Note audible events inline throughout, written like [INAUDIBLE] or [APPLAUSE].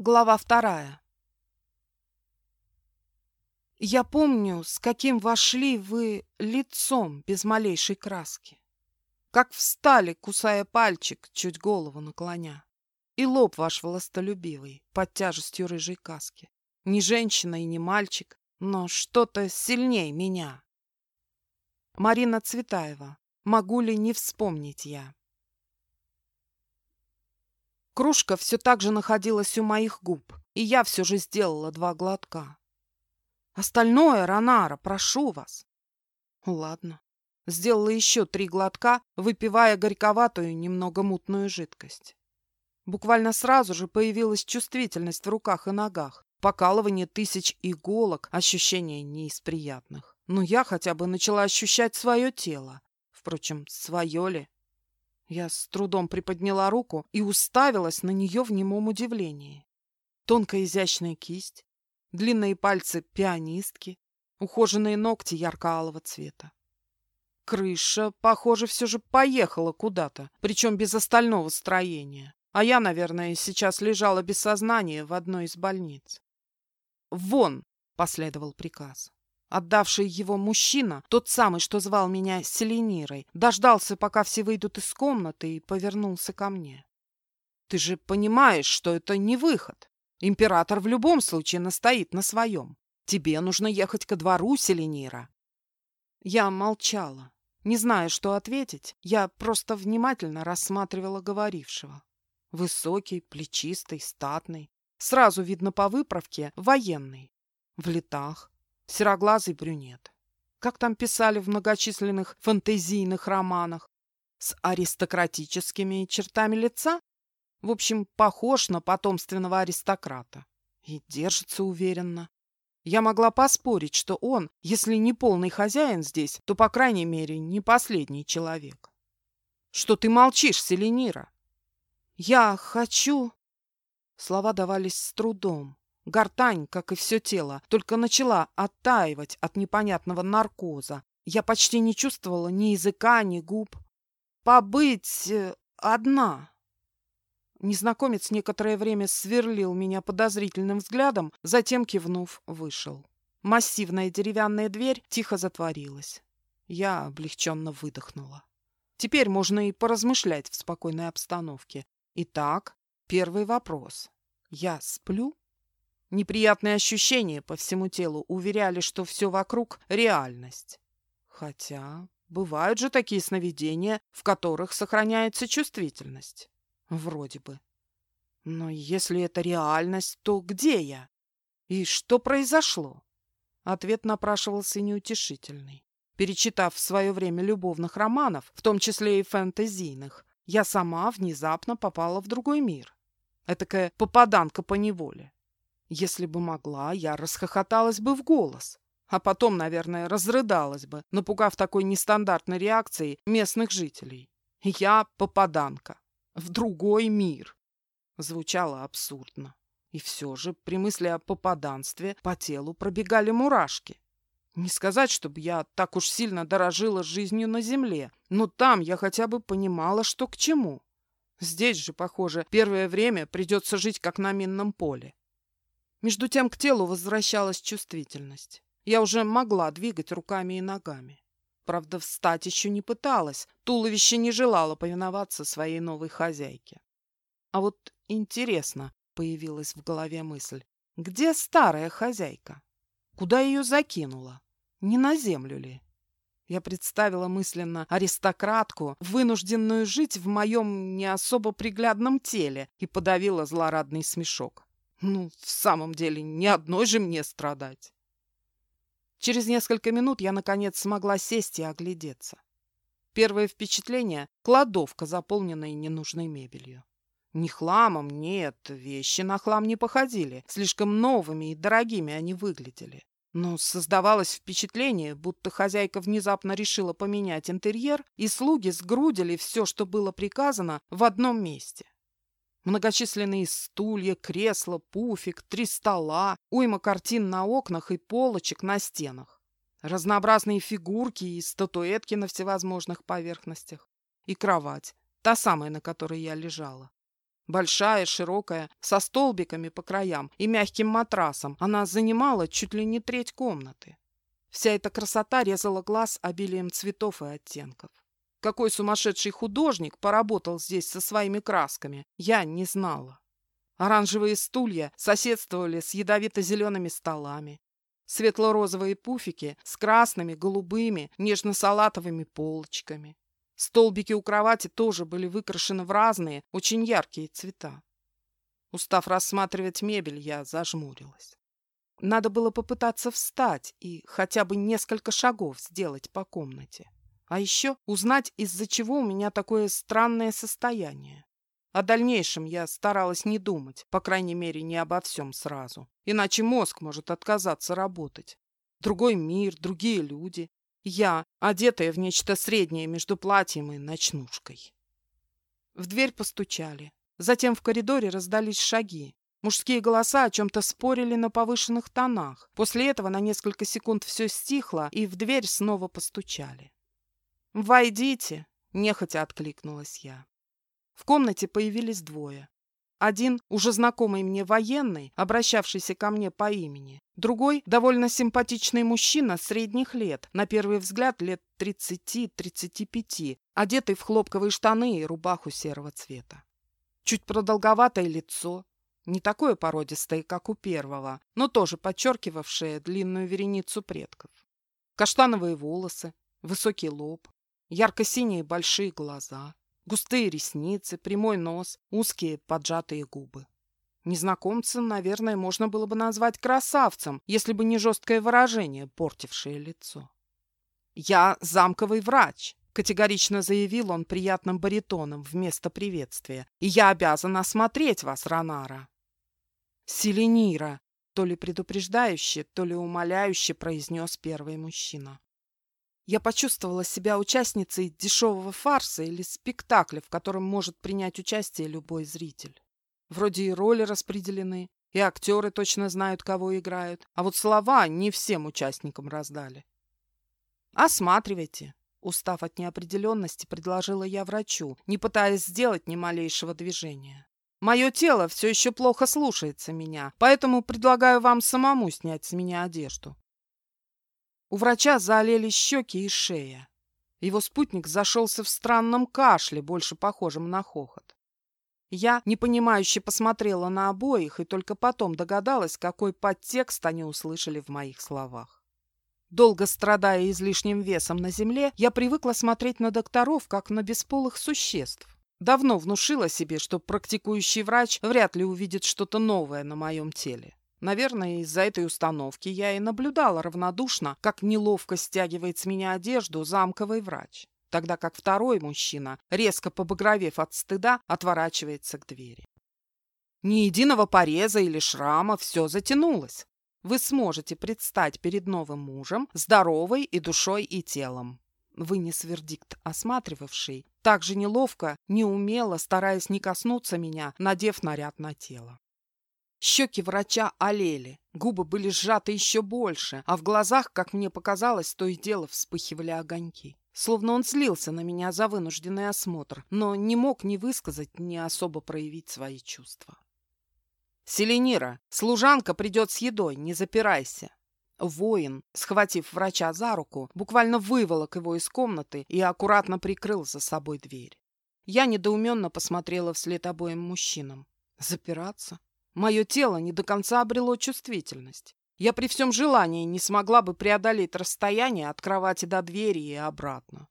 Глава вторая. Я помню, с каким вошли вы лицом без малейшей краски. Как встали, кусая пальчик, чуть голову наклоня. И лоб ваш властолюбивый, под тяжестью рыжей каски. Не женщина и не мальчик, но что-то сильней меня. Марина Цветаева. Могу ли не вспомнить я? Кружка все так же находилась у моих губ, и я все же сделала два глотка. Остальное, Ронара, прошу вас. Ладно. Сделала еще три глотка, выпивая горьковатую, немного мутную жидкость. Буквально сразу же появилась чувствительность в руках и ногах, покалывание тысяч иголок, ощущения не из приятных. Но я хотя бы начала ощущать свое тело. Впрочем, свое ли? Я с трудом приподняла руку и уставилась на нее в немом удивлении. Тонкая изящная кисть, длинные пальцы пианистки, ухоженные ногти ярко-алого цвета. Крыша, похоже, все же поехала куда-то, причем без остального строения. А я, наверное, сейчас лежала без сознания в одной из больниц. «Вон!» — последовал приказ. Отдавший его мужчина, тот самый, что звал меня Селенирой, дождался, пока все выйдут из комнаты, и повернулся ко мне. «Ты же понимаешь, что это не выход. Император в любом случае настоит на своем. Тебе нужно ехать ко двору Селенира». Я молчала. Не зная, что ответить, я просто внимательно рассматривала говорившего. Высокий, плечистый, статный. Сразу видно по выправке военный. В летах, сероглазый брюнет. Как там писали в многочисленных фэнтезийных романах? С аристократическими чертами лица? В общем, похож на потомственного аристократа. И держится уверенно. Я могла поспорить, что он, если не полный хозяин здесь, то, по крайней мере, не последний человек. Что ты молчишь, Селенира? Я хочу... Слова давались с трудом. Гортань, как и все тело, только начала оттаивать от непонятного наркоза. Я почти не чувствовала ни языка, ни губ. Побыть э, одна. Незнакомец некоторое время сверлил меня подозрительным взглядом, затем, кивнув, вышел. Массивная деревянная дверь тихо затворилась. Я облегченно выдохнула. Теперь можно и поразмышлять в спокойной обстановке. Итак, первый вопрос. Я сплю? Неприятные ощущения по всему телу уверяли, что все вокруг — реальность. Хотя бывают же такие сновидения, в которых сохраняется чувствительность. Вроде бы. Но если это реальность, то где я? И что произошло? Ответ напрашивался неутешительный. Перечитав в свое время любовных романов, в том числе и фэнтезийных, я сама внезапно попала в другой мир. Этакая попаданка по неволе. Если бы могла, я расхохоталась бы в голос, а потом, наверное, разрыдалась бы, напугав такой нестандартной реакцией местных жителей. Я попаданка. В другой мир. Звучало абсурдно. И все же при мысли о попаданстве по телу пробегали мурашки. Не сказать, чтобы я так уж сильно дорожила жизнью на земле, но там я хотя бы понимала, что к чему. Здесь же, похоже, первое время придется жить как на минном поле. Между тем к телу возвращалась чувствительность. Я уже могла двигать руками и ногами. Правда, встать еще не пыталась. Туловище не желало повиноваться своей новой хозяйке. А вот интересно, появилась в голове мысль, где старая хозяйка? Куда ее закинула? Не на землю ли? Я представила мысленно аристократку, вынужденную жить в моем не особо приглядном теле, и подавила злорадный смешок. Ну, в самом деле, ни одной же мне страдать. Через несколько минут я, наконец, смогла сесть и оглядеться. Первое впечатление — кладовка, заполненная ненужной мебелью. Не хламом, нет, вещи на хлам не походили. Слишком новыми и дорогими они выглядели. Но создавалось впечатление, будто хозяйка внезапно решила поменять интерьер, и слуги сгрудили все, что было приказано, в одном месте. Многочисленные стулья, кресла, пуфик, три стола, уйма картин на окнах и полочек на стенах. Разнообразные фигурки и статуэтки на всевозможных поверхностях. И кровать, та самая, на которой я лежала. Большая, широкая, со столбиками по краям и мягким матрасом, она занимала чуть ли не треть комнаты. Вся эта красота резала глаз обилием цветов и оттенков. Какой сумасшедший художник поработал здесь со своими красками, я не знала. Оранжевые стулья соседствовали с ядовито-зелеными столами. Светло-розовые пуфики с красными, голубыми, нежно-салатовыми полочками. Столбики у кровати тоже были выкрашены в разные, очень яркие цвета. Устав рассматривать мебель, я зажмурилась. Надо было попытаться встать и хотя бы несколько шагов сделать по комнате. А еще узнать, из-за чего у меня такое странное состояние. О дальнейшем я старалась не думать, по крайней мере, не обо всем сразу. Иначе мозг может отказаться работать. Другой мир, другие люди. Я, одетая в нечто среднее между платьем и ночнушкой. В дверь постучали. Затем в коридоре раздались шаги. Мужские голоса о чем-то спорили на повышенных тонах. После этого на несколько секунд все стихло, и в дверь снова постучали. «Войдите!» — нехотя откликнулась я. В комнате появились двое. Один, уже знакомый мне военный, обращавшийся ко мне по имени. Другой, довольно симпатичный мужчина средних лет, на первый взгляд лет 30-35, одетый в хлопковые штаны и рубаху серого цвета. Чуть продолговатое лицо, не такое породистое, как у первого, но тоже подчеркивавшее длинную вереницу предков. Каштановые волосы, высокий лоб, ярко-синие большие глаза. Густые ресницы, прямой нос, узкие поджатые губы. Незнакомца, наверное, можно было бы назвать красавцем, если бы не жесткое выражение, портившее лицо. «Я замковый врач», — категорично заявил он приятным баритоном вместо приветствия. «И я обязан осмотреть вас, Ронара». «Селенира», — то ли предупреждающе, то ли умоляюще произнес первый мужчина. Я почувствовала себя участницей дешевого фарса или спектакля, в котором может принять участие любой зритель. Вроде и роли распределены, и актеры точно знают, кого играют, а вот слова не всем участникам раздали. «Осматривайте», — устав от неопределенности, предложила я врачу, не пытаясь сделать ни малейшего движения. «Мое тело все еще плохо слушается меня, поэтому предлагаю вам самому снять с меня одежду». У врача заолели щеки и шея. Его спутник зашелся в странном кашле, больше похожем на хохот. Я непонимающе посмотрела на обоих и только потом догадалась, какой подтекст они услышали в моих словах. Долго страдая излишним весом на земле, я привыкла смотреть на докторов, как на бесполых существ. Давно внушила себе, что практикующий врач вряд ли увидит что-то новое на моем теле. Наверное, из-за этой установки я и наблюдала равнодушно, как неловко стягивает с меня одежду замковый врач, тогда как второй мужчина, резко побагровев от стыда, отворачивается к двери. Ни единого пореза или шрама, все затянулось. Вы сможете предстать перед новым мужем, здоровой и душой, и телом. Вынес вердикт осматривавший, так же неловко, неумело, стараясь не коснуться меня, надев наряд на тело. Щеки врача олели, губы были сжаты еще больше, а в глазах, как мне показалось, то и дело вспыхивали огоньки. Словно он злился на меня за вынужденный осмотр, но не мог ни высказать, ни особо проявить свои чувства. «Селенира, служанка придет с едой, не запирайся!» Воин, схватив врача за руку, буквально выволок его из комнаты и аккуратно прикрыл за собой дверь. Я недоуменно посмотрела вслед обоим мужчинам. «Запираться? Мое тело не до конца обрело чувствительность. Я при всем желании не смогла бы преодолеть расстояние от кровати до двери и обратно.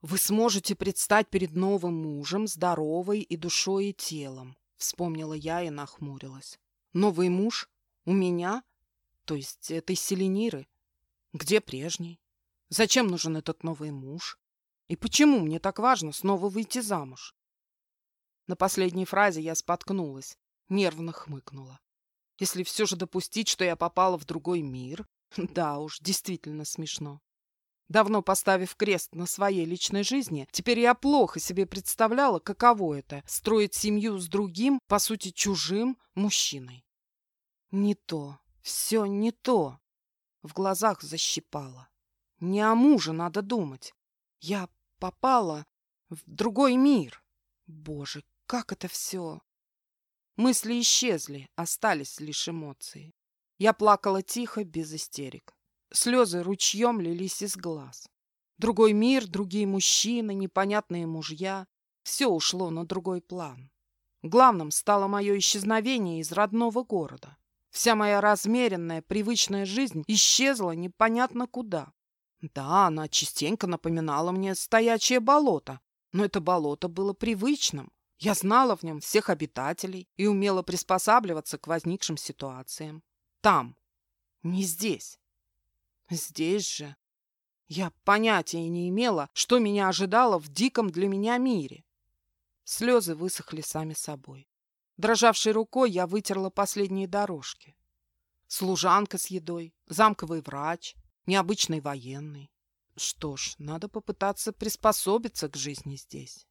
Вы сможете предстать перед новым мужем, здоровой и душой, и телом, вспомнила я и нахмурилась. Новый муж? У меня? То есть этой Селениры? Где прежний? Зачем нужен этот новый муж? И почему мне так важно снова выйти замуж? На последней фразе я споткнулась, Нервно хмыкнула. Если все же допустить, что я попала в другой мир, [LAUGHS] да уж, действительно смешно. Давно поставив крест на своей личной жизни, теперь я плохо себе представляла, каково это — строить семью с другим, по сути, чужим мужчиной. Не то, все не то. В глазах защипало. Не о муже надо думать. Я попала в другой мир. Боже, как это все? Мысли исчезли, остались лишь эмоции. Я плакала тихо, без истерик. Слезы ручьем лились из глаз. Другой мир, другие мужчины, непонятные мужья. Все ушло на другой план. Главным стало мое исчезновение из родного города. Вся моя размеренная, привычная жизнь исчезла непонятно куда. Да, она частенько напоминала мне стоячее болото, но это болото было привычным. Я знала в нем всех обитателей и умела приспосабливаться к возникшим ситуациям. Там, не здесь. Здесь же я понятия не имела, что меня ожидало в диком для меня мире. Слезы высохли сами собой. Дрожавшей рукой я вытерла последние дорожки. Служанка с едой, замковый врач, необычный военный. Что ж, надо попытаться приспособиться к жизни здесь.